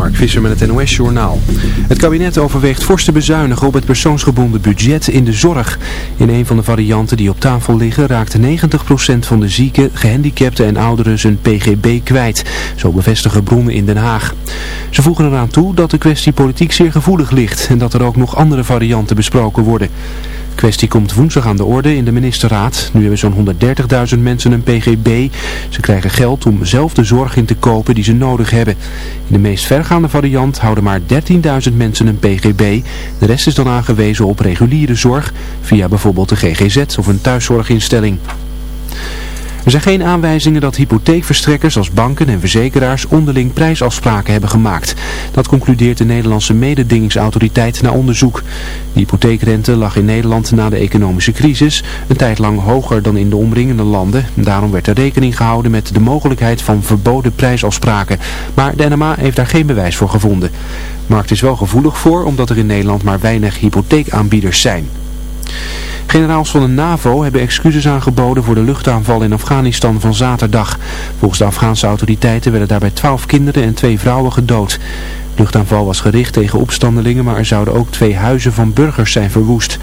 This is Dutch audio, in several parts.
Mark Visser met het NOS Journaal. Het kabinet overweegt fors te bezuinigen op het persoonsgebonden budget in de zorg. In een van de varianten die op tafel liggen raakt 90% van de zieken, gehandicapten en ouderen zijn PGB kwijt. Zo bevestigen bronnen in Den Haag. Ze voegen eraan toe dat de kwestie politiek zeer gevoelig ligt en dat er ook nog andere varianten besproken worden. De kwestie komt woensdag aan de orde in de ministerraad. Nu hebben zo'n 130.000 mensen een PGB. Ze krijgen geld om zelf de zorg in te kopen die ze nodig hebben. In de meest vergaande variant houden maar 13.000 mensen een PGB. De rest is dan aangewezen op reguliere zorg via bijvoorbeeld de GGZ of een thuiszorginstelling. Er zijn geen aanwijzingen dat hypotheekverstrekkers als banken en verzekeraars onderling prijsafspraken hebben gemaakt. Dat concludeert de Nederlandse mededingingsautoriteit na onderzoek. De hypotheekrente lag in Nederland na de economische crisis een tijd lang hoger dan in de omringende landen. Daarom werd er rekening gehouden met de mogelijkheid van verboden prijsafspraken. Maar de NMA heeft daar geen bewijs voor gevonden. De markt is wel gevoelig voor omdat er in Nederland maar weinig hypotheekaanbieders zijn. Generaals van de NAVO hebben excuses aangeboden voor de luchtaanval in Afghanistan van zaterdag. Volgens de Afghaanse autoriteiten werden daarbij twaalf kinderen en twee vrouwen gedood. De luchtaanval was gericht tegen opstandelingen, maar er zouden ook twee huizen van burgers zijn verwoest.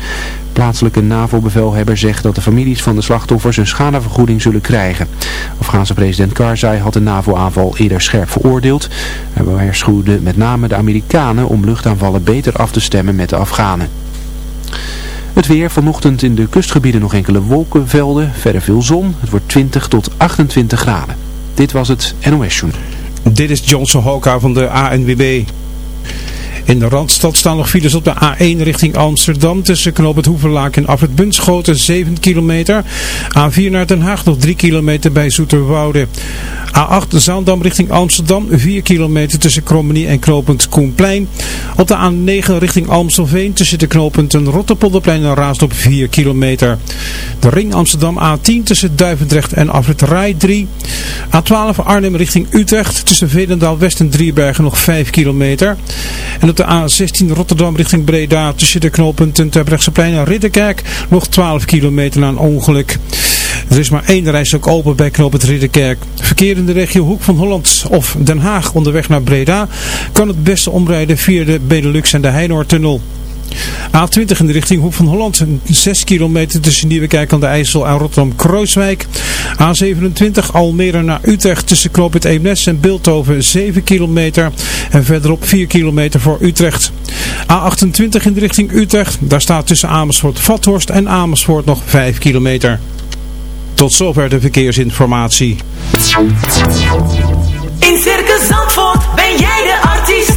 Plaatselijke NAVO-bevelhebber zegt dat de families van de slachtoffers een schadevergoeding zullen krijgen. Afghaanse president Karzai had de NAVO-aanval eerder scherp veroordeeld. Hij waarschuwde met name de Amerikanen om luchtaanvallen beter af te stemmen met de Afghanen. Het weer vanochtend in de kustgebieden nog enkele wolkenvelden, verder veel zon. Het wordt 20 tot 28 graden. Dit was het NOS Journal. Dit is Johnson Hoka van de ANWB. In de Randstad staan nog files op de A1 richting Amsterdam tussen Knoop het en Afrit Bunschoten 7 kilometer. A4 naar Den Haag nog 3 kilometer bij Zoeterwoude. A8 Zaandam richting Amsterdam 4 kilometer tussen Krommenie en knooppunt Koenplein. Op de A9 richting Amstelveen tussen de knooppunten Rotterpolderplein en Raasdorp 4 kilometer. De ring Amsterdam A10 tussen Duivendrecht en Afrit Rij 3. A12 Arnhem richting Utrecht tussen Velendaal West en Driebergen nog 5 kilometer. En op de A16 Rotterdam richting Breda tussen de knooppunten Terbrechtseplein en Ridderkerk nog 12 kilometer na een ongeluk. Er is maar één reis ook open bij knooppunt Ridderkerk. Verkeer in de regio Hoek van Holland of Den Haag onderweg naar Breda kan het beste omrijden via de Benelux en de Heinoortunnel. A20 in de richting Hoek van Holland. 6 kilometer tussen Nieuwekerk aan de IJssel en Rotterdam-Krooswijk. A27 Almere naar Utrecht tussen Knoopend Eemnes en Beeldhoven 7 kilometer. En verderop 4 kilometer voor Utrecht. A28 in de richting Utrecht. Daar staat tussen Amersfoort-Vathorst en Amersfoort nog 5 kilometer. Tot zover de verkeersinformatie. In Circus Zandvoort ben jij de artiest.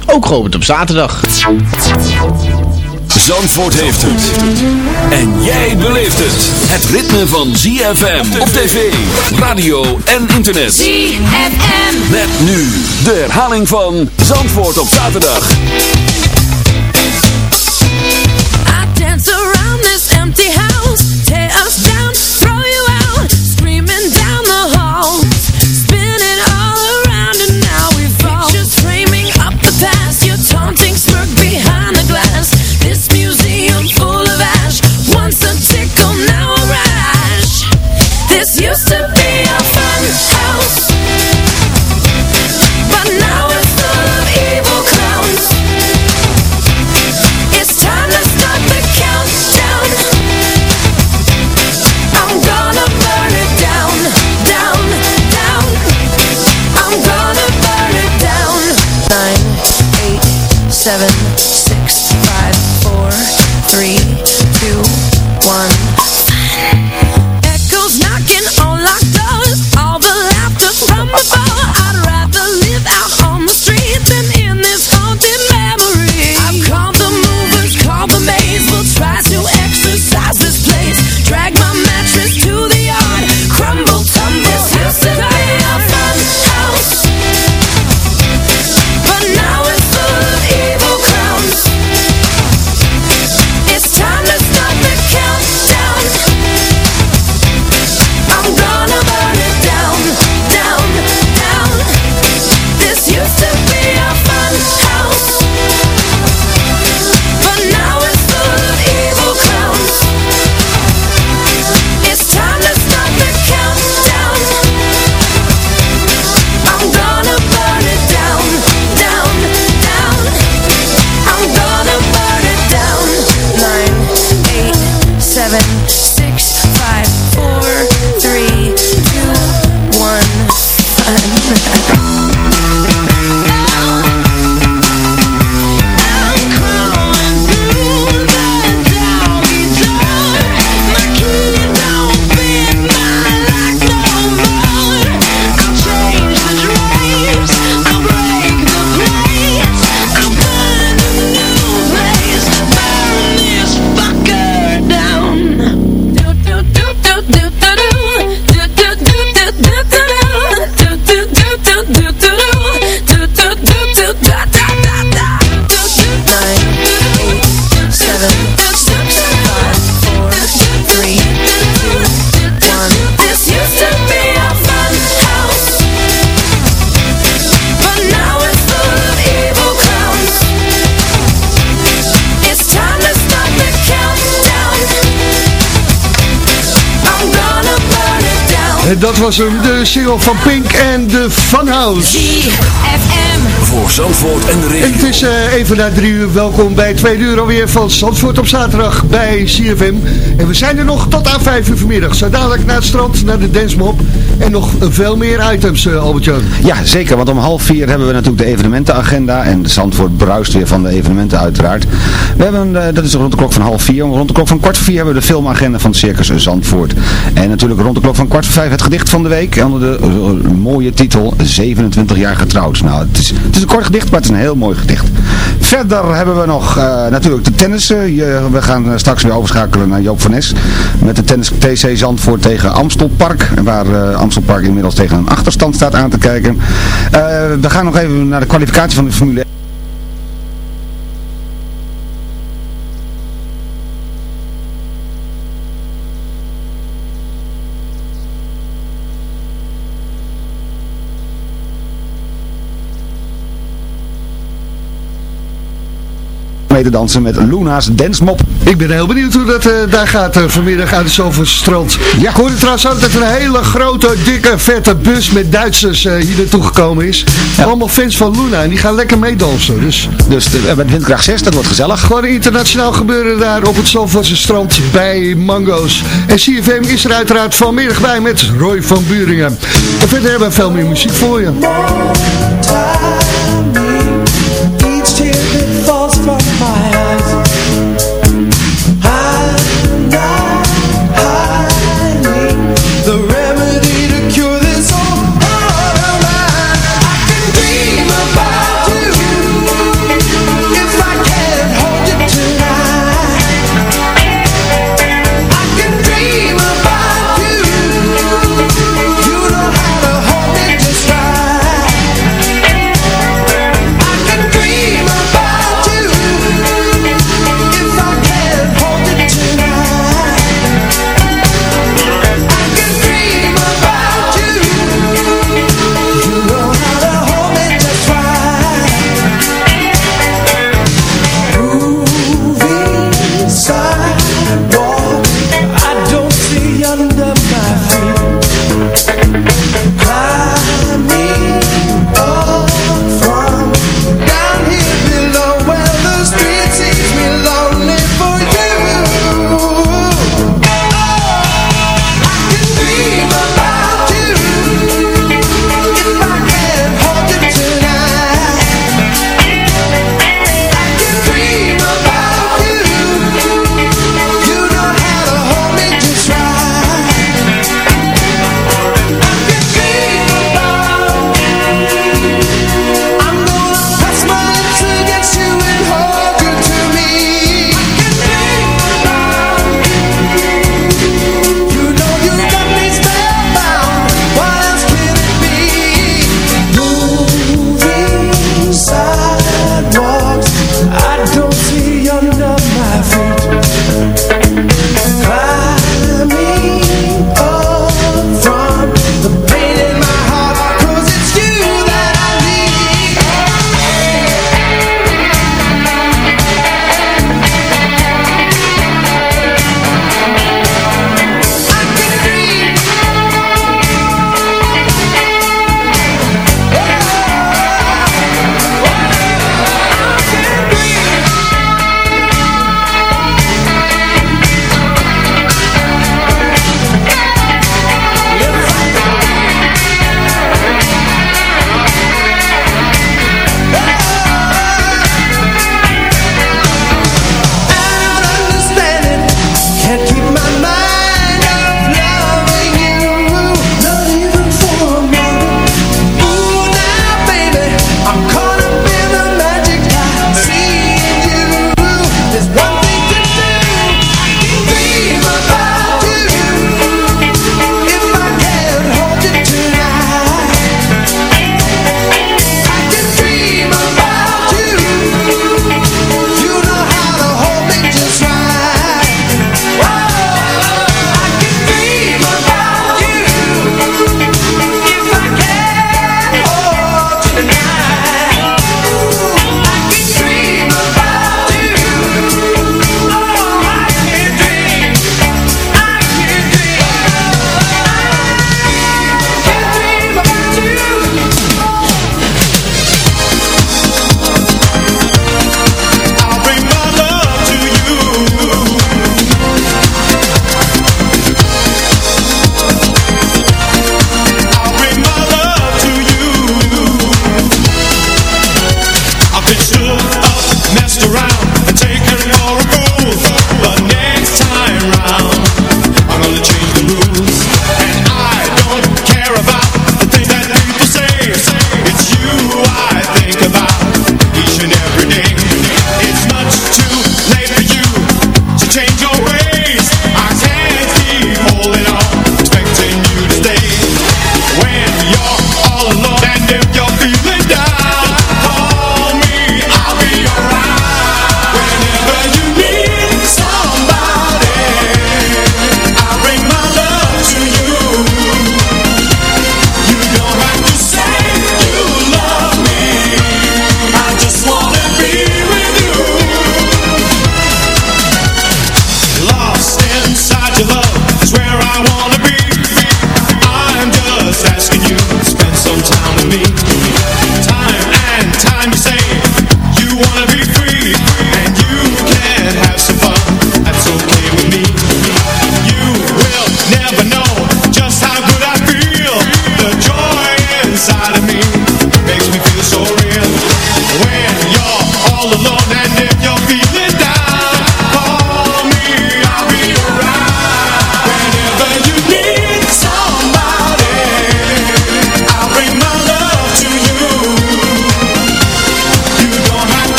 ook geopend op zaterdag. Zandvoort heeft het. En jij beleeft het. Het ritme van ZFM op tv, radio en internet. ZFM. Met nu de herhaling van Zandvoort op zaterdag. I dance around this empty house. Tear us down, dat was hem, de single van Pink en de Funhouse. ZFM. Voor Zandvoort en de En regio. het is eh, even na drie uur. Welkom bij twee uur alweer van Zandvoort op zaterdag bij CFM. En we zijn er nog tot aan vijf uur vanmiddag. Zo dadelijk naar het strand, naar de Dansmop. En nog veel meer items, eh, Albert-Jan. Ja, zeker, want om half vier hebben we natuurlijk de evenementenagenda en Zandvoort bruist weer van de evenementen uiteraard. We hebben, eh, dat is rond de klok van half vier, rond de klok van kwart voor vier hebben we de filmagenda van Circus Zandvoort. En natuurlijk rond de klok van kwart voor vijf het gedicht van de week onder de eh, mooie titel 27 jaar getrouwd. Nou, het is, het is een kort gedicht, maar het is een heel mooi gedicht. Verder hebben we nog eh, natuurlijk de tennissen. Je- we gaan eh, straks weer overschakelen naar Joop van Nes met de tennis TC Zandvoort tegen Amstelpark, waar eh, Amstelpark inmiddels tegen een achterstand staat aan te kijken. Eh, we gaan nog even naar de kwalificatie van de Formule 1. Mee te dansen met Luna's Dansmop. Ik ben heel benieuwd hoe dat eh, daar gaat eh, vanmiddag aan de Zalvoortse strand. Ja. Ik hoorde trouwens ook dat er een hele grote, dikke, vette bus met Duitsers eh, hier naartoe gekomen is. Allemaal fans van Luna en die gaan lekker meedansen. Dus Dus de, met windkracht 6, dat wordt gezellig. gewoon een internationaal gebeuren daar op het Zalvoortse strand bij Mango's. En CFM is er uiteraard vanmiddag bij met Roy van Buringen. En verder hebben we veel meer muziek voor je.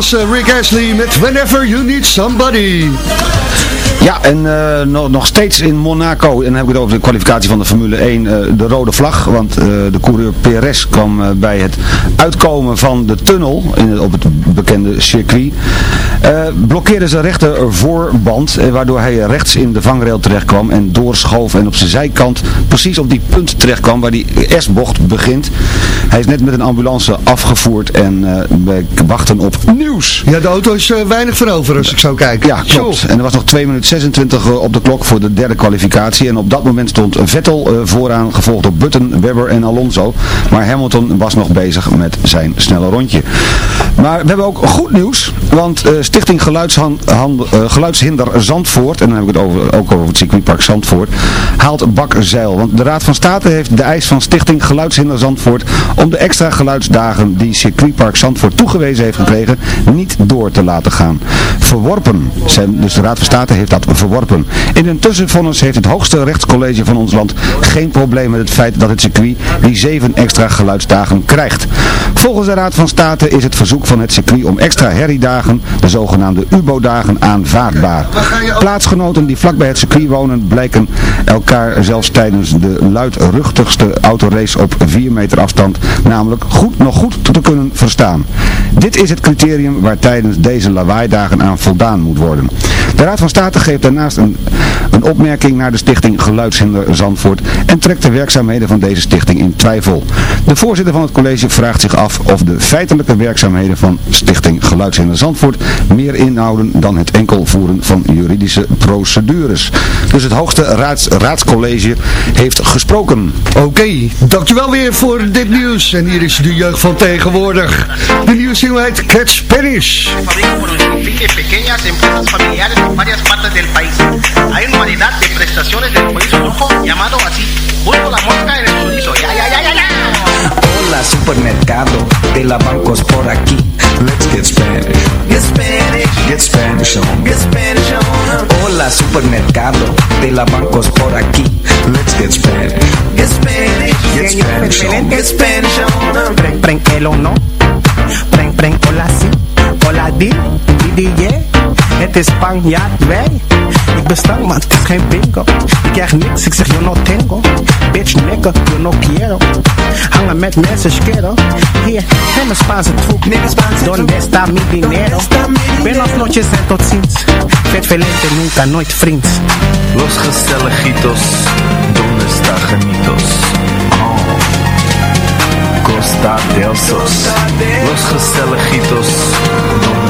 Eh, Rick Astley met Whenever You Need Somebody. Ja, en eh, nog, nog steeds in Monaco, en dan heb ik het over de kwalificatie van de Formule 1, eh, de rode vlag. Want de coureur Perez kwam bij het uitkomen van de tunnel in, op het bekende circuit. blokkeerde zijn rechter voorband, waardoor hij rechts in de vangrail terecht kwam en doorschoof en op zijn zijkant precies op die punt terecht kwam waar die S-bocht begint. Hij is net met een ambulance afgevoerd en eh, wij wachten op nieuws. Ja, de auto is eh, weinig van over als ik zo kijk. Ja, klopt. En er was nog 2 minuten 26 eh, op de klok voor de derde kwalificatie. En op dat moment stond Vettel vooraan, gevolgd door Button, Webber en Alonso. Maar Hamilton was nog bezig met zijn snelle rondje. Maar we hebben ook goed nieuws, want Stichting Geluidshinder Zandvoort, en dan heb ik het over, ook over het circuitpark Zandvoort, haalt bakzeil. Want de Raad van State heeft de eis van Stichting Geluidshinder Zandvoort om de extra geluidsdagen die circuitpark Zandvoort toegewezen heeft gekregen, niet door te laten gaan. Verworpen. Zijn, dus de Raad van State heeft dat verworpen. In een tussenvonnis heeft het hoogste rechtscollege van ons land geen probleem met het feit dat het circuit die zeven extra geluidsdagen krijgt. Volgens de Raad van State is het verzoek van het circuit om extra herriedagen, de zogenaamde UBO-dagen, aanvaardbaar. Plaatsgenoten die vlakbij het circuit wonen blijken elkaar zelfs tijdens de luidruchtigste autorace op 4 meter afstand namelijk goed, nog goed te kunnen verstaan. Dit is het criterium waar tijdens deze lawaaidagen aan voldaan moet worden. De Raad van State geeft daarnaast een, een opmerking naar de stichting Geluidshinder Zandvoort en trekt de werkzaamheden van deze stichting in twijfel. De voorzitter van het college vraagt zich af of de feitelijke werkzaamheden van stichting Geluidshinder Zandvoort meer inhouden dan het enkel voeren van juridische procedures. Dus het hoogste raads, raadscollege heeft gesproken. Oké, dankjewel weer voor dit nieuws. En hier is de jeugd van tegenwoordig. De nieuwssingle heet Catch Spanish. pequeñas empresas familiares en Hola supermercado de la bancos por aquí. Let's get Spanish. Get Spanish. Get Spanish on. Get Spanish on. Hola supermercado de la bancos por aquí. Let's get Spanish. Get Spanish. Get Spanish on. Get Spanish on. Preng, preng, el o no. Preng, preng, hola si. Hola di, di, di, yeah. Het is Spanjaard, wij. Ik ben maar het is geen bingo. Ik krijg niks, ik zeg yo no tengo. Bitch, nigga, yo no quiero. Hangen met mensen, schero. Hier, en mijn Spaanse troep. Donde está mi dinero? Buenas noches en tot ziens. Vet velente, nunca, nooit vriends. Los Gestelejitos, ¿dónde está Genitos? Oh. Costa del Sos. Los Gestelejitos, ¿dónde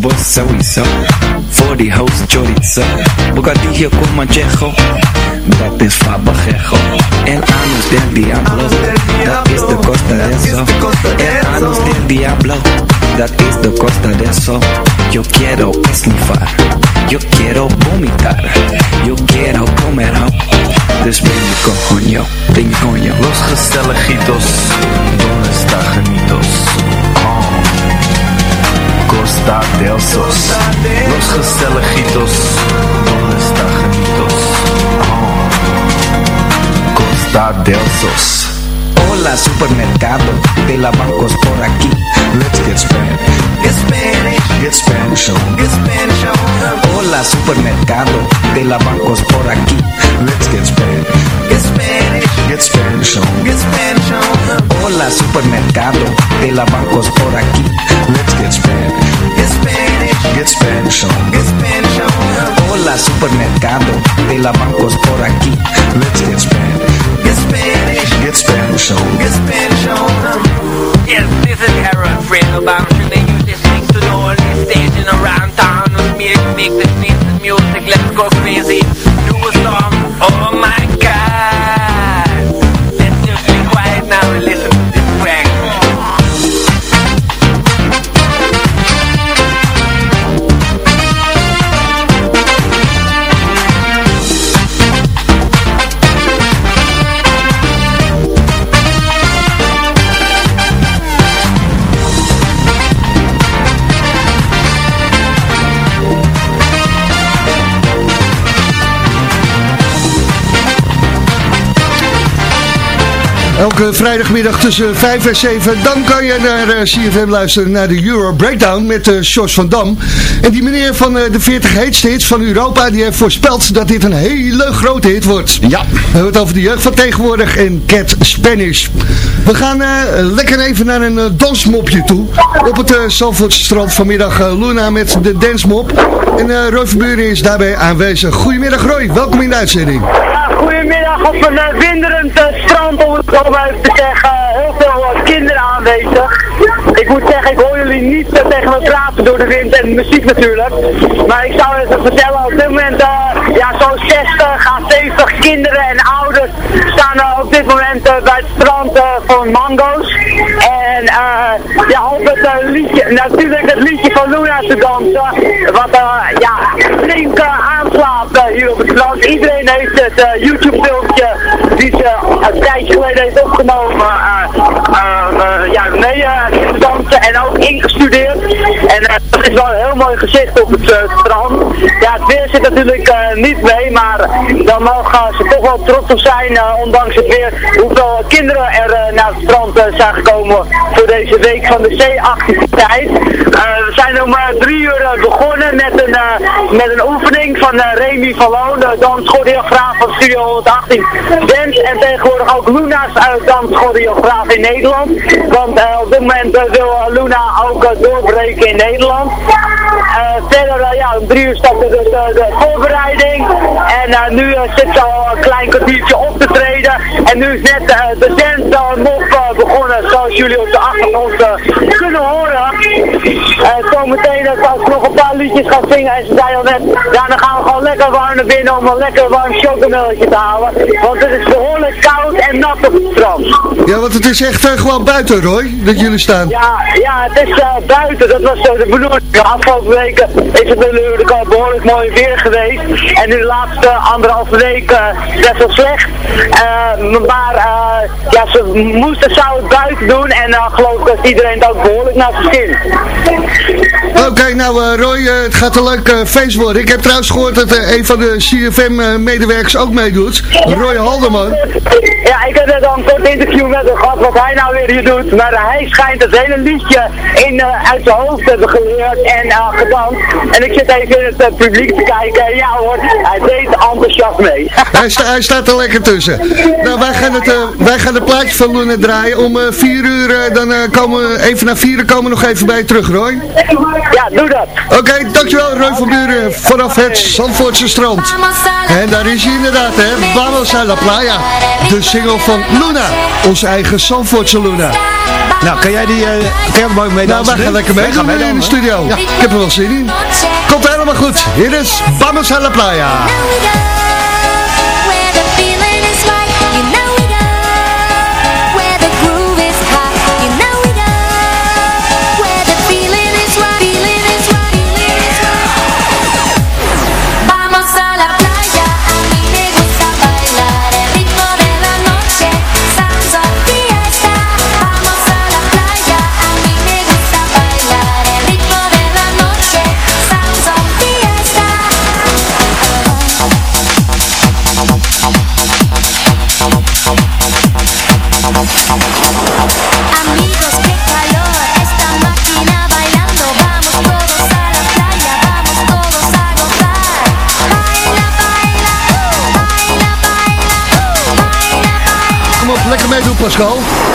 Vos sowieso. Voor die host chorizo. Bocadillo con manchejo. Dat is fabajejo. El anus del diablo. Dat is de costa de eso. El anus del diablo. Dat is de costa de eso. Yo quiero esnifar. Yo quiero vomitar. Yo quiero comer. Dus ben je coño. Ben coño. Los Gestelejitos, ¿dónde está Genitos? Oh. Costa del Sos. Los Gestelejitos, ¿dónde está Genitos? Oh. Costa del Sos. Hola supermercado de la bancos por aquí. Let's get Spanish. Get Spanish. Get Spanish on. Get Spanish on. Hola supermercado de la bancos por aquí. Let's get Spanish. Get Spanish. Get Spanish on. Get Spanish on. Hola supermercado de la bancos por aquí. De la bancos por aquí. Let's get Spanish. Get Spanish. Get Spanish on. Get Spanish on. Yes, this is Harold Fredo Bamshin Elke vrijdagmiddag tussen 5 en 7, dan kan je naar uh, CFM luisteren naar de Euro Breakdown met uh, Jos van Dam. En die meneer van uh, de 40 heetste hits van Europa, die heeft voorspeld dat dit een hele grote hit wordt. Ja. We hebben het over de jeugd van tegenwoordig en Cat Spanish. We gaan lekker even naar een dansmopje toe. Op het uh, strand vanmiddag Luna met de dansmop. En Roy Verburen is daarbij aanwezig. Goedemiddag Roy, welkom in de uitzending. Goedemiddag op een winderend strand om het zo maar te zeggen. Heel veel uh, kinderen aanwezig. Ik moet zeggen, ik hoor jullie niet uh, tegen me praten door de wind en de muziek natuurlijk. Maar ik zou even vertellen, op dit moment uh, ja, zo'n 60 à 70 kinderen en ouders staan op dit moment bij het strand voor mango's. En ja, op het liedje, natuurlijk het liedje van Luna te dansen. Wat ja, flink aanslaat hier op het strand. Iedereen heeft het YouTube filmpje die ze een tijdje geleden heeft opgenomen ja, mee En dat is wel een heel mooi gezicht op het strand. Ja, het weer zit natuurlijk niet mee, maar dan mogen ze toch wel trots op zijn, ondanks het weer, hoeveel kinderen er naar het strand zijn gekomen voor deze week van de C-activiteit. we zijn om drie uur begonnen met een, met een oefening van Remy van Loon, de danschoreograaf van Studio 118 Dance en tegenwoordig ook Luna's danschoreograaf in Nederland. Want uh, op dit moment uh, wil Luna ook uh, doorbreken in Nederland. verder, ja, om drie uur startte dus de voorbereiding. En nu zit ze al een klein kwartiertje op te treden. En nu is net de dance nog begonnen, zoals jullie op de achtergrond kunnen horen. Zometeen als ik nog een paar liedjes gaan zingen. En ze zei al net, ja, dan gaan we gewoon lekker warm naar binnen om een lekker warm chocomelkje te halen. Want het is behoorlijk koud en nat op het strand. Ja, want het is echt uh, gewoon buiten, Roy, dat jullie staan. Ja, ja het is uh, buiten. Dat was uh, de bedoeling. De afgelopen weken is het natuurlijk al behoorlijk mooi weer geweest. En nu de laatste anderhalve week best wel slecht. maar ja, ze moesten zou het buiten doen. En geloof ik dat iedereen ook behoorlijk naar zijn zin. Oké, okay, nou Roy, het gaat een leuk feest worden. Ik heb trouwens gehoord dat een van de CFM-medewerkers ook meedoet. Roy Haldeman. Ja, ik heb net al een kort interview met hem gehad wat hij nou weer hier doet. Maar hij schijnt het hele liedje in, uh, uit zijn hoofd te hebben geleerd en uh, gedanst. En ik zit even in het uh, publiek te kijken. Ja hoor, hij deed enthousiast mee. hij, sta, hij, staat er lekker tussen. Nou, wij gaan het, wij gaan het plaatje van Luna draaien. Om vier uur, dan komen we even naar vieren komen we nog even bij je terug, Roy. Ja, doe dat. Oké, okay, dankjewel Roy van Buren vanaf het Zandvoortse strand. En daar is hij inderdaad, hè. Vamos a la playa. De single van Luna, onze eigen Zandvoortse Luna. Nou, kan jij die, uh, kan jij mooi mee Nou, wij gaan lekker mee, gaan mee in de studio. Ja. Ik heb er wel zin in. Komt helemaal goed. Hier is Vamos a la playa. Pascal.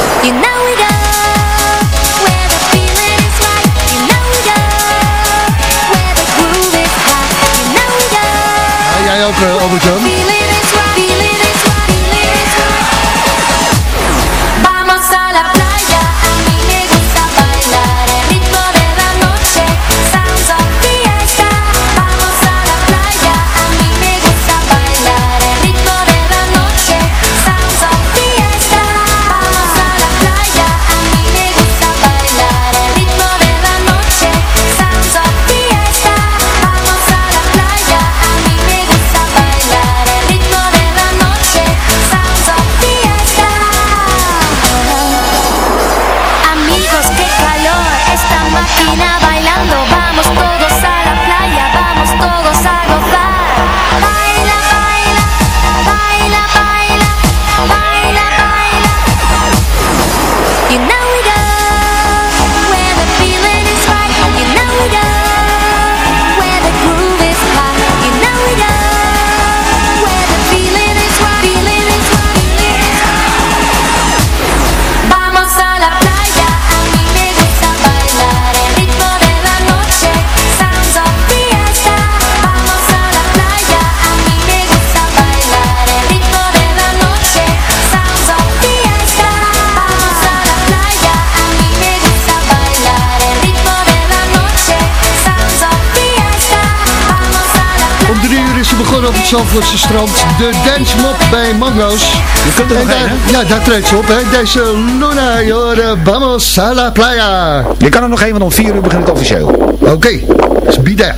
Zandvoortse strand. De Dance Mop bij Mango's. Je kunt er En nog daar, hè? Ja, daar treedt ze op. Hè. Deze Luna, joh, vamos a la playa. Je kan er nog één, want om 4 uur begint het officieel. Oké, dus be there.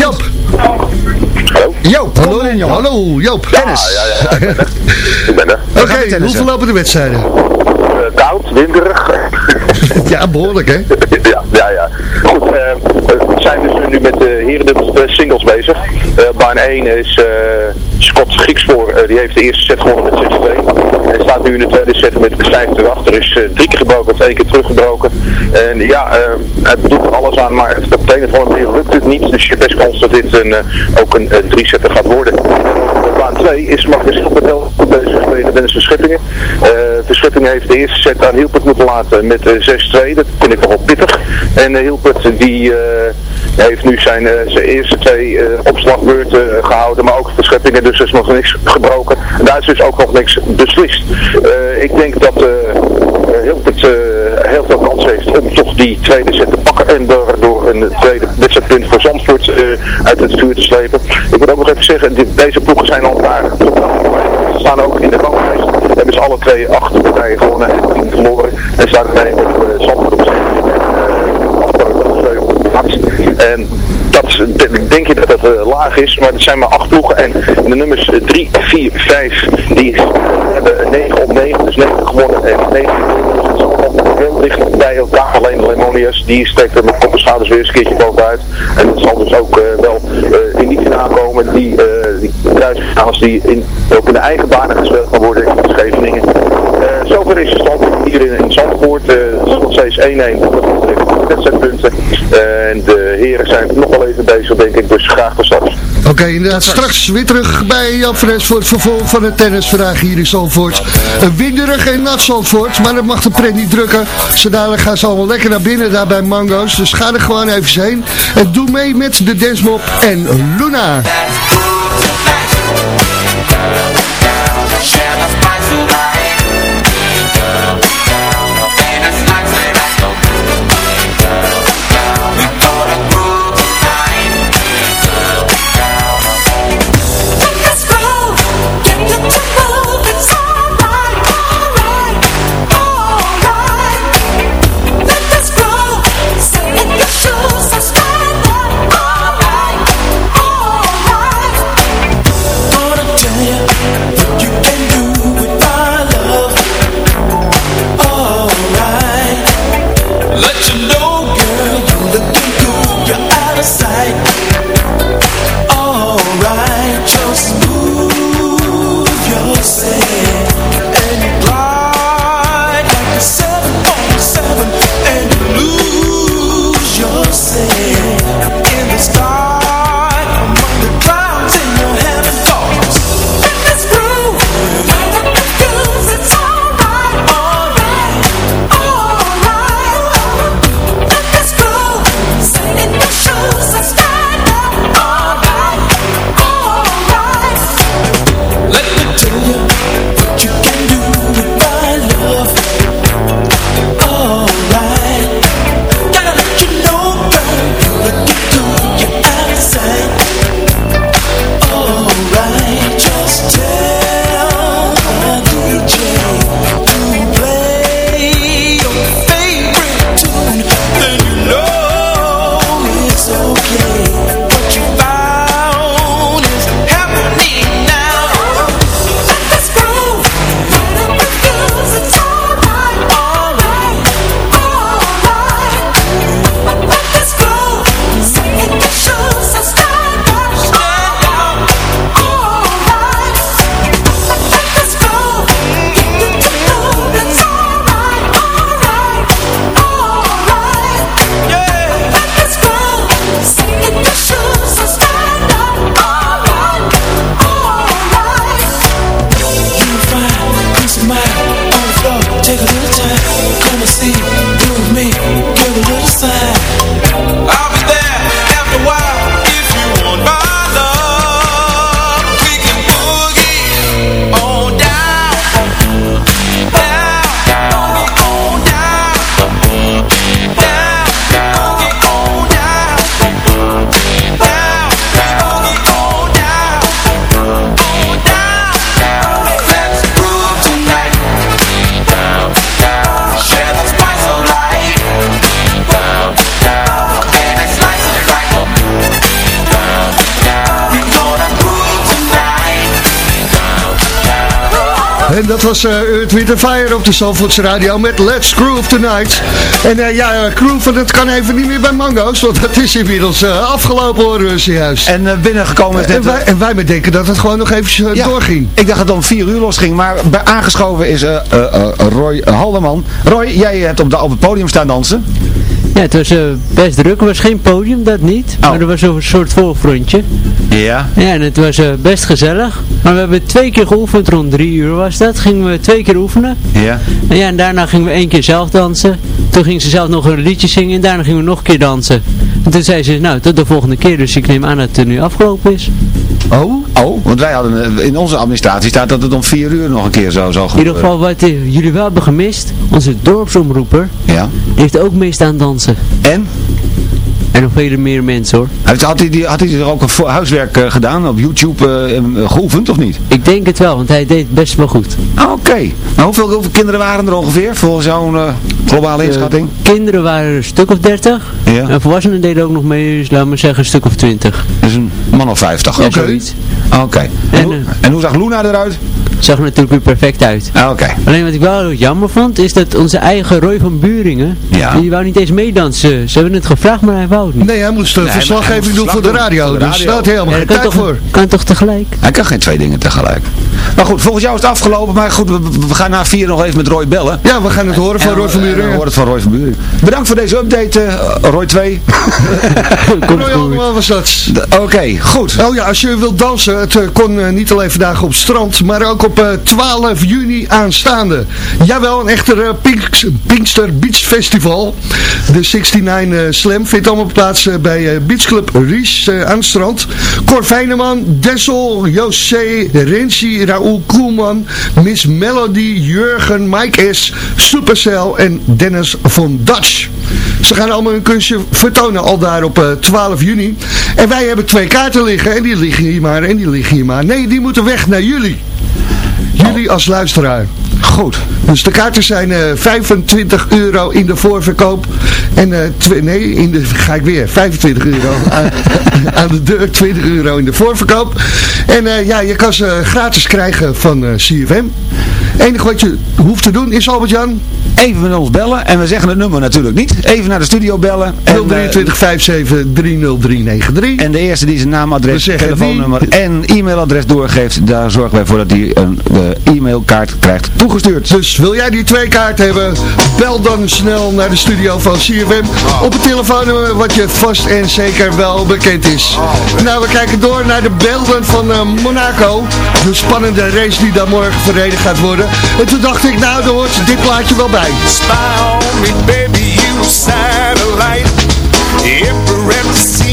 Joop. Joop, hallo, hallo, Joop. Tennis. Ja, ja, ja, ik ben er. Ik ben er. Oké, gaat het tennissen? hoeveel lopen de wedstrijden? Eh, koud, winderig. ja, behoorlijk, hè? ja, ja, ja. Goed, eh, we zijn dus nu met de eh, singles bezig. Eh baan 1 is eh, Scott Griekspoor, eh, die heeft de eerste set gewonnen met 6-2. En staat nu in de tweede set met 5 achter. Er is drie keer gebroken, twee keer teruggebroken. En ja, het doet er alles aan, maar het, op de een lukt het niet. Dus je best kans dat dit een, ook een, een drie-setter gaat worden. Baan 2 is Marcus Schippertel bezig tegen Dennis Verschippingen. Eh Verschippingen heeft de eerste set aan Hilpert moeten laten met eh, 6-2. Dat vind ik nogal pittig. En uh, Hilpert die eh, heeft nu zijn, eh, zijn eerste twee eh, opslagbeurten gehouden, maar ook Verschippingen. Dus er is nog niks gebroken. En daar is dus ook nog niks beslist. Eh, ik denk dat eh Hilpert eh, heel veel kans heeft om toch die tweede set te pakken en door, door een tweede wedstrijdpunt voor Zandvoort eh, uit het vuur te slepen. Ik moet ook nog even zeggen, deze ploegen zijn al een paar staan ook in de ranglijst. Hebben ze alle twee acht partijen gewonnen en tien verloren. En staan ermee uh, Zandvoort op uh, op zeven op de max. En dat de- denk je dat dat eh, laag is, maar er zijn maar acht ploegen. En de nummers 3, 4, 5, die hebben 9 op 9, dus 9 gewonnen en 9 verloren. Dus het heel dicht bij elkaar. Alleen Lemonias, die steekt er met kop en schouders weer een keertje bovenuit. En dat zal dus ook eh, wel eh, in die finale komen. Uh, kruisfinales die in, ook in de eigen banen gespeeld gaan worden in Scheveningen. Eh, zover is de stand hier in, in Zandvoort. Eh, het is nog steeds 1-1. Dat betreft wedstrijdpunten. en de heren zijn nog wel even bezig, denk ik. Dus graag tot straks. Oké, inderdaad. Straks weer terug bij Jan Fres voor het vervolg van het tennis vandaag hier in Zandvoort. Een winderig en nat Zandvoort, maar dat mag de pret niet drukken. Zo dadelijk gaan ze allemaal lekker naar binnen daar bij Mango's. Dus ga er gewoon even heen. En doe mee met de Dancemop en Luna. En dat was uh, Earth, Wind Fire op de Zalvoorts Radio met Let's Groove Tonight. En uh, ja, groove, dat kan even niet meer bij Mango's, want dat is inmiddels uh, afgelopen hoor, zojuist. En binnengekomen en, wij, en wij denken dat het gewoon nog even ja, doorging. Ik dacht dat het om vier uur losging, maar bij aangeschoven is Roy Halderman. Roy, jij hebt op, de, op het podium staan dansen. Ja, het was uh, best druk. Er was geen podium, dat niet. Oh. Maar er was een soort voorfrontje. Ja. Ja, en het was uh, best gezellig. Maar we hebben twee keer geoefend, rond drie uur was dat. Gingen we twee keer oefenen. Ja. En ja, en daarna gingen we één keer zelf dansen. Toen ging ze zelf nog een liedje zingen en daarna gingen we nog een keer dansen. En toen zei ze, nou, tot de volgende keer. Dus ik neem aan dat het nu afgelopen is. Oh? Oh, want wij hadden in onze administratie staat dat het om vier uur nog een keer zo zal gebeuren. In ieder geval, wat uh, jullie wel hebben gemist, onze dorpsomroeper, ja. heeft ook mee staan dansen. En? En nog vele meer mensen hoor. Had, had, hij, had hij er ook een huiswerk uh, gedaan, op YouTube uh, geoefend of niet? Ik denk het wel, want hij deed best wel goed. Ah, Oké. Okay. Nou, hoeveel, hoeveel, kinderen waren er ongeveer voor zo'n uh, globale inschatting? kinderen waren een stuk of 30. Ja. En volwassenen deden ook nog mee, dus laten we zeggen een stuk of 20. Dus een man of 50. Ja, Oké. Oké. Okay. En, en, en, hoe zag Luna eruit? Zag er natuurlijk weer perfect uit. Ah. Okay. Alleen wat ik wel jammer vond, is dat onze eigen Roy van Buringen, ja. die wou niet eens meedansen. Ze hebben het gevraagd, maar hij wou het niet. Nee, hij moest uh, nee, verslaggeving doen voor de radio, voor de radio. dus hij helemaal ja, geen tijd toch, voor. Kan toch tegelijk? Hij kan geen twee dingen tegelijk. Maar goed, volgens jou is het afgelopen, maar goed, we, we gaan na vier nog even met Roy bellen. Ja, we gaan het horen van en, Roy van Buringen. We horen het van Roy van Buringen. Bedankt voor deze update, uh, Roy 2. Roy allemaal was dat. Oké, okay, goed. Oh ja, als je wilt dansen, het uh, kon uh, niet alleen vandaag op het strand, maar ook op 12 juni aanstaande. Jawel, een echte Pink, Pinkster Beach Festival. De 69 Slam vindt allemaal plaats bij Beach Club Ries aan het strand. Cor Dessel, José, Renzi, Raoul Koelman, Miss Melody, Jurgen, Mike S, Supercell en Dennis von Dutch. Ze gaan allemaal hun kunstje vertonen al daar op uh, 12 juni. En wij hebben twee kaarten liggen en die liggen hier maar en die liggen hier maar. Nee, die moeten weg naar jullie. Jullie als luisteraar. Goed. Dus de kaarten zijn uh, 25 euro in de voorverkoop. En uh, nee, in de, ga ik weer, 25 euro aan, aan, de deur, 20 euro in de voorverkoop. En uh, ja, je kan ze gratis krijgen van CFM. Het enige wat je hoeft te doen is, Albert-Jan... Even met ons bellen. En we zeggen het nummer natuurlijk niet. Even naar de studio bellen. 023 57 30393. En de eerste die zijn naam, adres, telefoonnummer en e-mailadres doorgeeft, daar zorgen wij voor dat hij een e-mailkaart krijgt toegestuurd. Dus wil jij die twee kaarten hebben, bel dan snel naar de studio van CFM op het telefoonnummer wat je vast en zeker wel bekend is. Nou, we kijken door naar de beelden van uh, Monaco. De spannende race die daar morgen verreden gaat worden. En toen dacht ik, nou, daar hoort dit plaatje wel bij. Spy on me, baby, you satellite. Every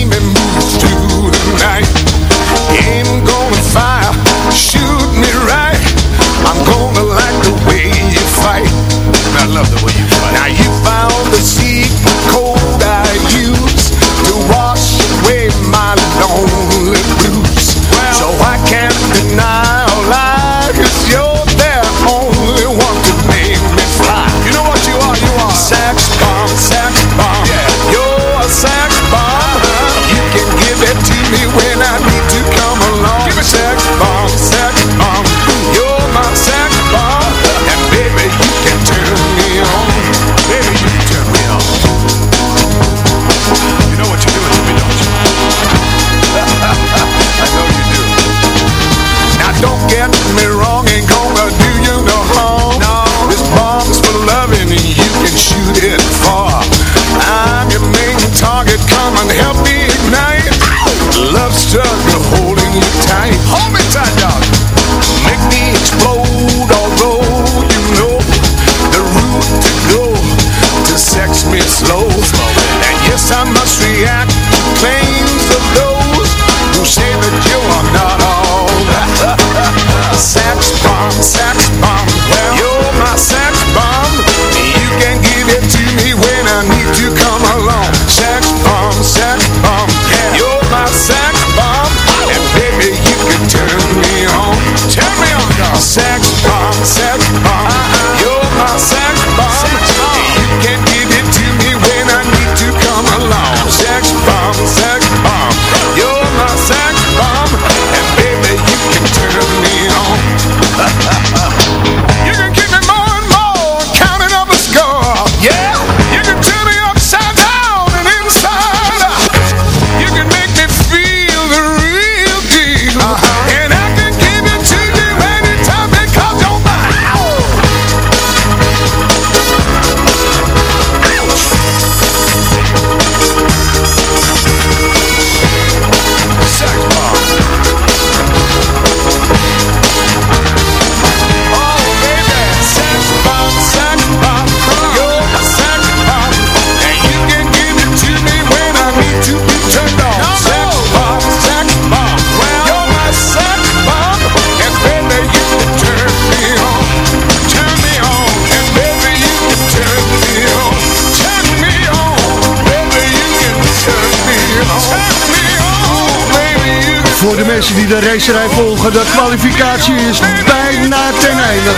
die de racerij volgen, de kwalificatie is bijna ten einde.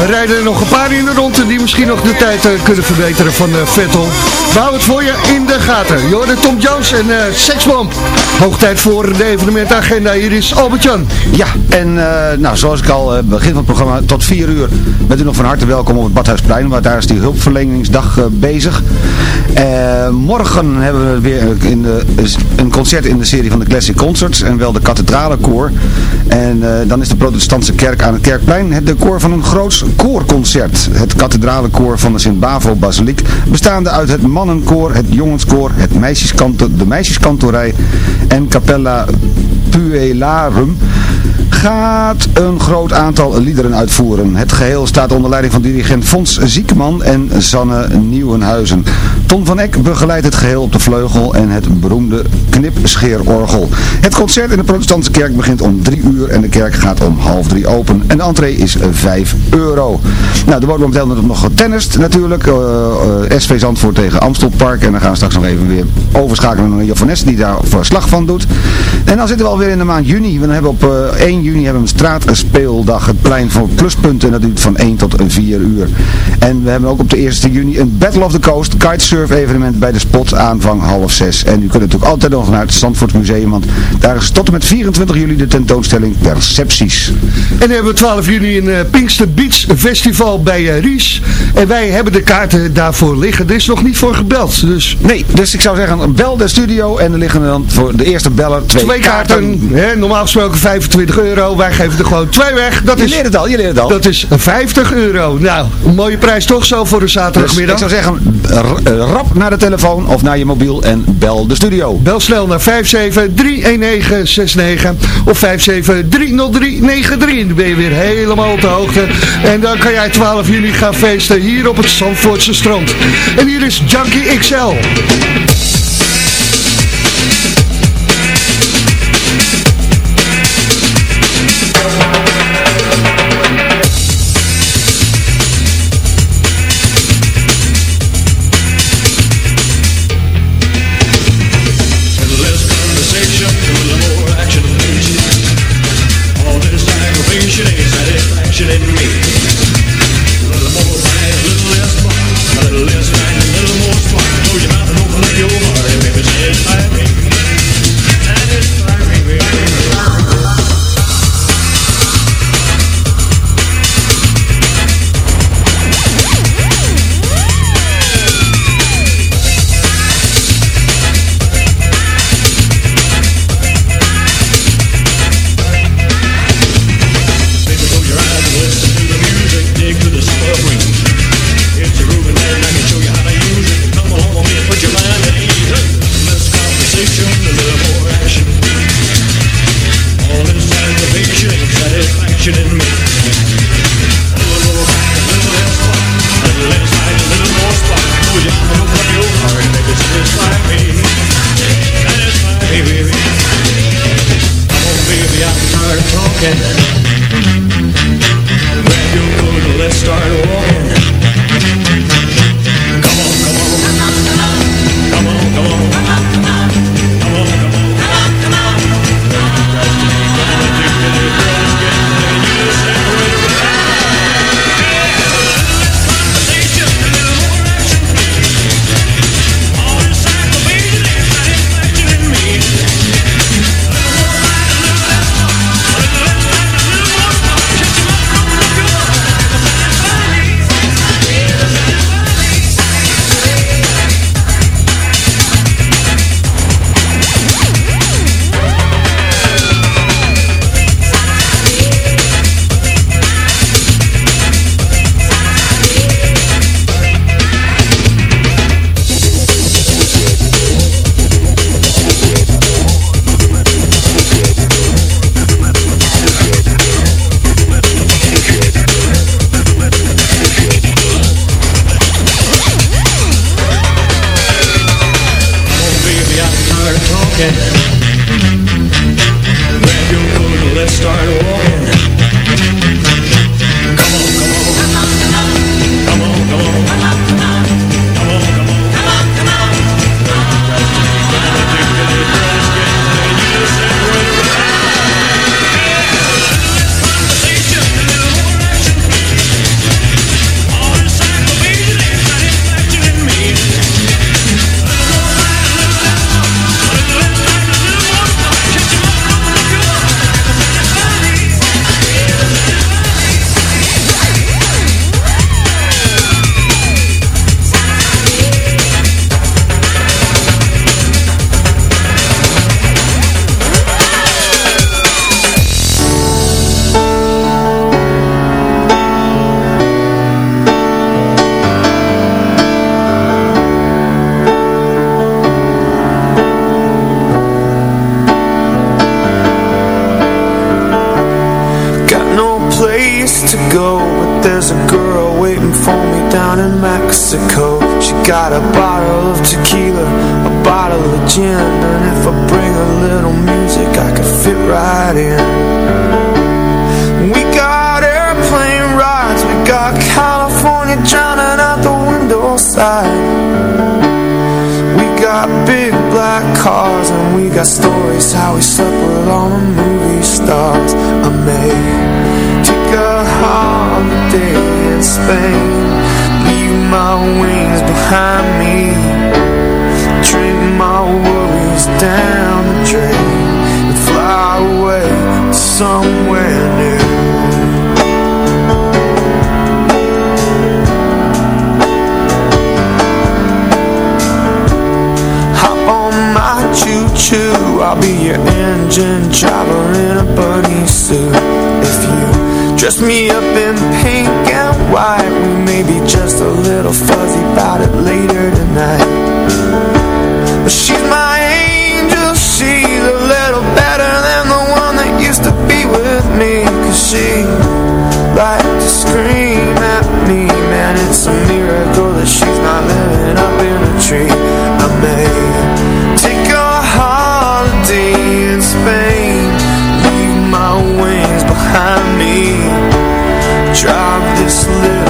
Er rijden er nog een paar in de ronde die misschien nog de tijd eh, kunnen verbeteren van eh, Vettel. We houden het voor je in de gaten. Je hoorde Tom Jones en eh Sexbomb. Hoog tijd voor de evenementagenda. Hier is Albert-Jan. Ja, en nou, zoals ik al begin van het programma, tot 4 uur bent u nog van harte welkom op het Badhuisplein, want daar is die hulpverleningsdag bezig. Morgen hebben we weer in de, een concert in de serie van de Classic Concerts, en wel de En eh, dan is de protestantse kerk aan het Kerkplein het decor van een groots koorconcert. Het Kathedralenkoor van de Sint-Bavo Basiliek, bestaande uit het mannenkoor, het jongenskoor, het meisjeskanto, de meisjeskantorij en Capella Puellarum gaat een groot aantal liederen uitvoeren. Het geheel staat onder leiding van dirigent Fons Ziekman en Sanne Nieuwenhuizen. Ton van Eck begeleidt het geheel op de vleugel en het beroemde knipscheerorgel. Het concert in de protestantse kerk begint om drie uur en de kerk gaat om half drie open. En de entree is 5 euro. Nou, er wordt momenteel nog getennist natuurlijk. Eh, eh, SV Zandvoort tegen Amstelpark. En dan gaan we straks nog even weer overschakelen naar Johannes die daar verslag van doet. En dan zitten we alweer in de maand juni. We hebben op eh, 1 juni hebben we een straatspeeldag. Het plein voor pluspunten. En dat duurt van 1 tot 4 uur. En we hebben ook op de 1 juni een Battle of the Coast kitesurf evenement bij de spot aanvang half 6. En u kunt natuurlijk altijd nog naar het Zandvoort Museum. Want daar is tot en met 24 juli de tentoonstelling Percepties. En dan hebben we 12 juni een eh, Pinkster Beach Festival bij eh, Ries. En wij hebben de kaarten daarvoor liggen. Er is nog niet voor gebeld. Dus... Nee, dus ik zou zeggen, bel de studio en er liggen dan voor de eerste beller twee, Twee kaarten, normaal gesproken 25 euro. Wij geven er gewoon twee weg. Dat Je is, leert het al, je leert het al. Dat is 50 euro. Nou, een mooie prijs toch zo voor een Dus zaterdagmiddag. ik zou zeggen, eh, rap naar de telefoon of naar je mobiel en bel de studio. Bel snel naar 5731969 of 5730393. Dan ben je weer helemaal op de hoogte. En dan kan jij 12 juli gaan feesten hier op het Zandvoortse strand. En hier is Junkie XL. Away somewhere new. Hop on my choo-choo. I'll be your engine driver in a bunny suit. If you dress me up in pink and white We may be just a little fuzzy about it later tonight. But she's my liked to scream at me Man, it's a miracle that she's not living up in a tree. I may take a holiday in Spain Leave my wings behind me Drive this little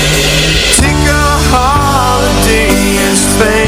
holiday in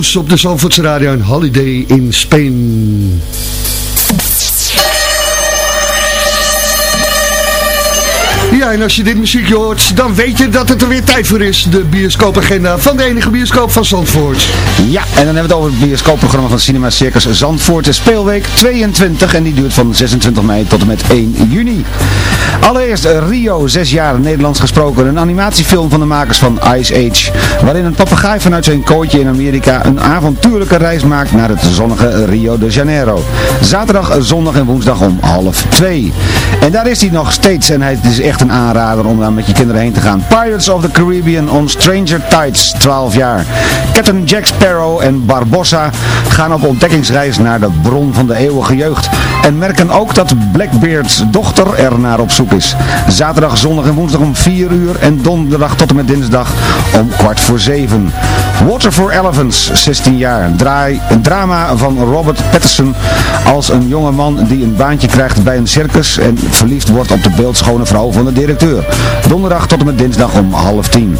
Op de Zandvoortse Radio en Holiday in Spain. Ja, en als je dit muziekje hoort, dan weet je dat het er weer tijd voor is. De bioscoopagenda van de enige bioscoop van Zandvoort. Ja, en dan hebben we het over het bioscoopprogramma van Cinema Circus Zandvoort. De speelweek 22 en die duurt van 26 mei tot en met 1 juni. Allereerst eh, Rio, 6 jaar Nederlands gesproken. Een animatiefilm van de makers van Ice Age. Waarin een papegaai vanuit zijn kooitje in Amerika een avontuurlijke reis maakt naar het zonnige Rio de Janeiro. Zaterdag, zondag en woensdag om half 2. En daar is hij nog steeds en het is echt een aanrader om daar met je kinderen heen te gaan. Pirates of the Caribbean on Stranger Tides, 12 jaar. Captain Jack Sparrow en Barbossa gaan op ontdekkingsreis naar de bron van de eeuwige jeugd. En merken ook dat Blackbeard's dochter er naar op zoek is. Zaterdag, zondag en woensdag om 4 uur en donderdag tot en met dinsdag om kwart voor 7. Water for Elephants, 16 jaar. Draai, een drama van Robert Pattinson als een jonge man die een baantje krijgt bij een circus en verliefd wordt op de beeldschone vrouw van de directeur. Donderdag tot en met dinsdag om half tien.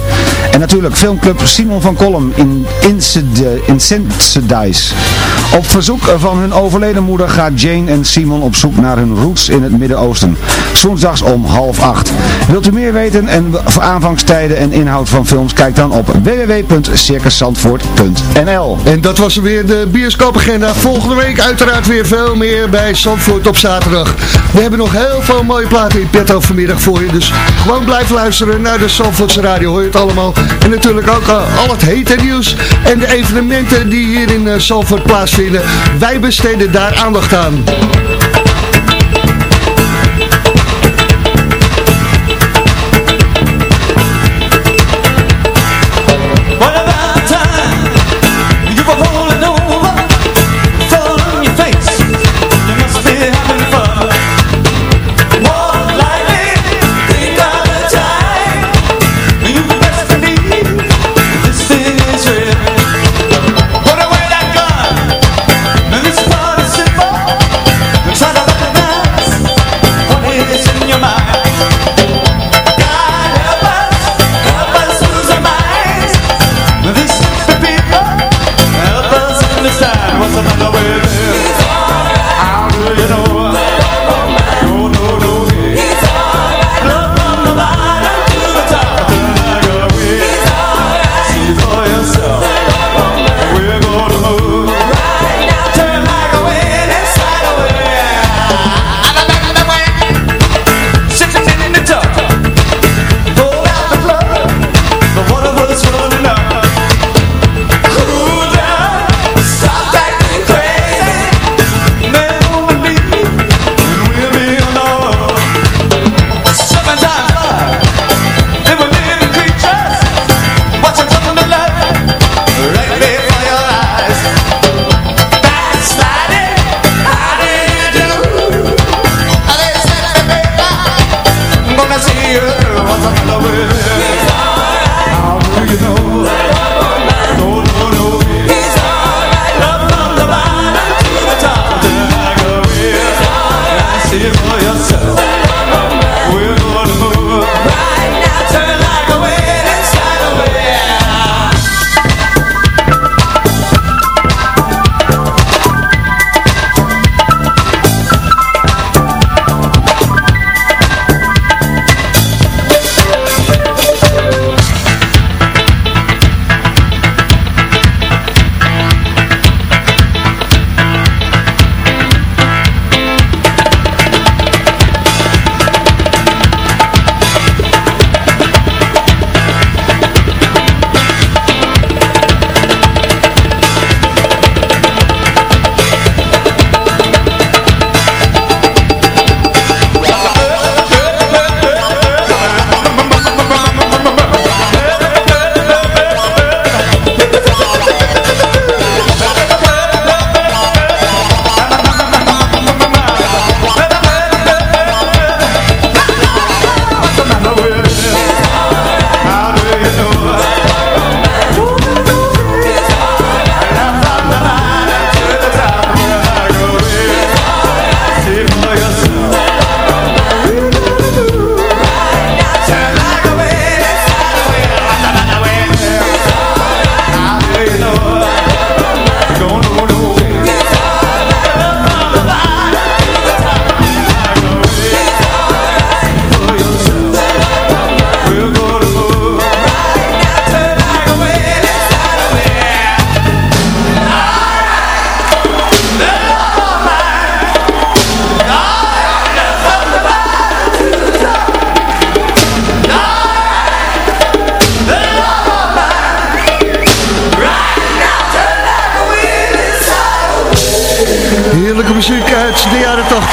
En natuurlijk filmclub Simon van Kolm in Incentidice. Op verzoek van hun overleden moeder gaat Jane en Simon op zoek naar hun roots in het Midden-Oosten. Woensdags om half acht. Wilt u meer weten en aanvangstijden en inhoud van films? Kijk dan op www.circus En dat was weer de bioscoopagenda. Volgende week uiteraard weer veel meer bij Zandvoort op zaterdag. We hebben nog heel veel mooie platen in petto vanmiddag voor je. Dus gewoon blijf luisteren naar de Zandvoortse radio. Hoor je het allemaal. En natuurlijk ook eh, al het hete nieuws en de evenementen die hier in uh, Zandvoort plaatsvinden. Wij besteden daar aandacht aan.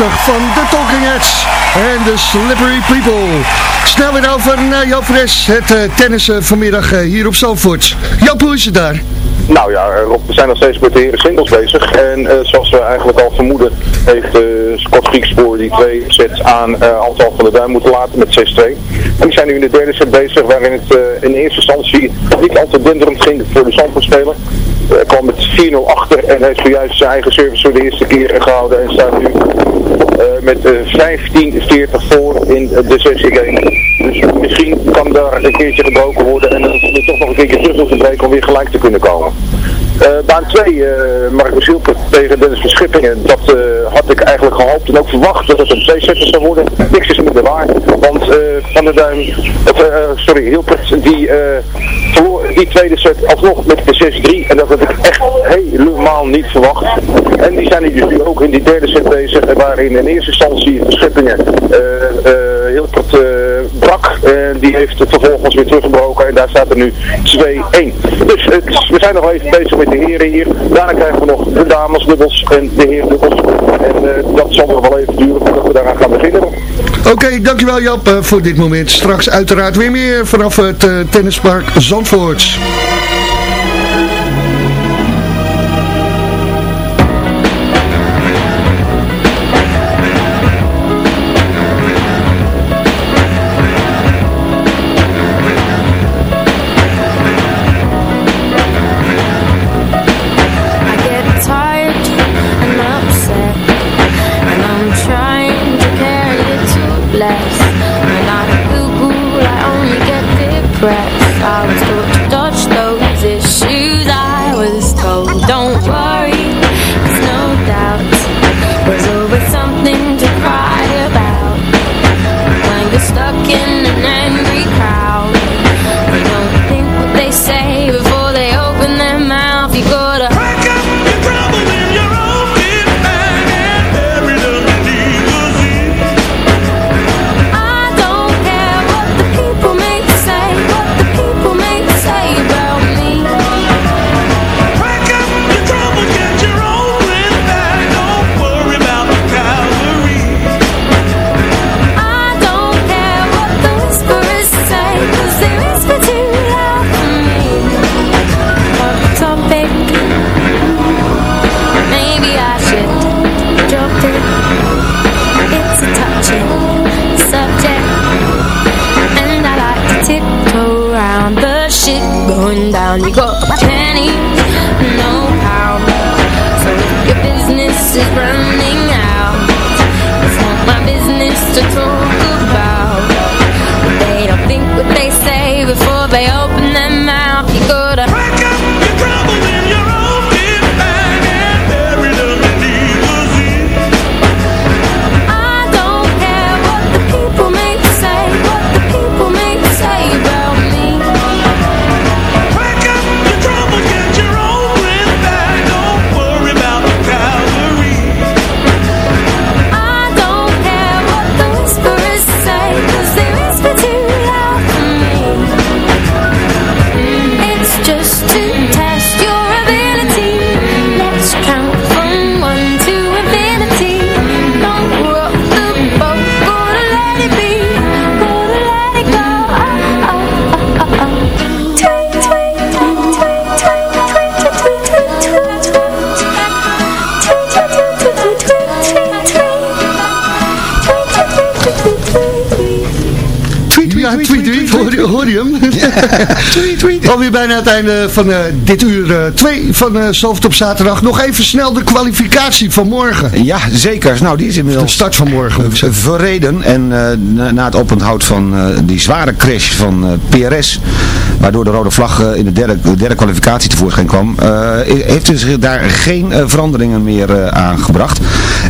Van de Talking Heads en de Slippery People. Snel weer over naar Joop Fres, het uh, tennissen vanmiddag uh, hier op Zandvoort. Joop, hoe is het daar? Nou ja, Rob, we zijn nog steeds met de heren singles bezig. En uh, zoals we eigenlijk al vermoeden, heeft Scott Griekspoor die twee sets aan Antal van der Duim moeten laten met 6-2. En die zijn nu in de derde set bezig, waarin het in eerste instantie niet al te denderend ging voor de Zandvoortspeler. Hij kwam met 4-0 achter en heeft zojuist zijn eigen service voor de eerste keer gehouden en staat nu uh, met uh, 15-40 voor in de zesde game. Dus misschien kan daar een keertje gebroken worden en dan het toch nog een keertje terug moeten breken om weer gelijk te kunnen komen. Baan 2, eh Marcus Hilpert tegen Dennis van Schippingen. Dat eh, had ik eigenlijk gehoopt en ook verwacht dat het een twee-setter zou worden. Niks is minder waar. Want eh, Van der Duim, of, eh, sorry, Hilpert, die eh, verloor die tweede set alsnog met de 6-3. En dat had ik echt helemaal niet verwacht. En die zijn dus nu ook in die derde set bezig. Waarin in eerste instantie Van En die heeft het vervolgens weer teruggebroken. En daar staat er nu 2-1. Dus het, we zijn nog even bezig met de heren hier. Daarna krijgen we nog de damesdubbels en de herendubbels. En eh, dat zal nog wel even duren voordat we daaraan gaan beginnen. Oké, dankjewel Jap eh, voor dit moment. Straks uiteraard weer meer vanaf het eh, tennispark Zandvoort. Alweer bijna het einde van eh, dit uur 2 van uh, op zaterdag. Nog even snel de kwalificatie van morgen. Ja, zeker. Nou, die is inmiddels... De start van morgen. verreden. En eh, na, na het oponthoud van eh, die zware crash van eh, PRS, waardoor de rode vlag eh, in de derde, de derde kwalificatie tevoorschijn kwam, eh, heeft zich daar geen eh, veranderingen meer eh, aangebracht.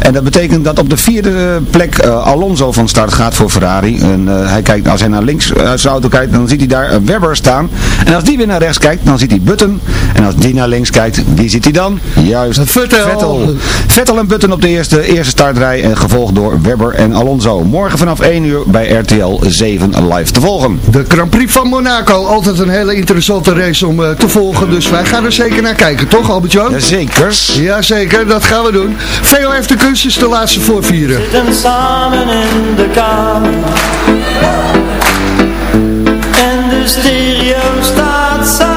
En dat betekent dat op de vierde plek eh, Alonso van start gaat voor Ferrari. En eh, hij kijkt, als hij naar links eh, uit zijn auto kijkt, dan ziet hij daar Webber staan. En als die weer naar rechts kijkt, dan ziet hij Button. En als die naar links kijkt, wie ziet hij dan? Juist, Vettel. Vettel. Vettel en Button op de eerste, eerste startrij, en gevolgd door Webber en Alonso. Morgen vanaf 1 uur bij RTL 7 live te volgen. De Grand Prix van Monaco. Altijd een hele interessante race om eh, te volgen. Dus wij gaan er zeker naar kijken, toch Albert-Jan? Jazeker. Jazeker, dat gaan we doen. VOF de is de laatste voorvieren. zitten samen in de kamer En de stereo staat zacht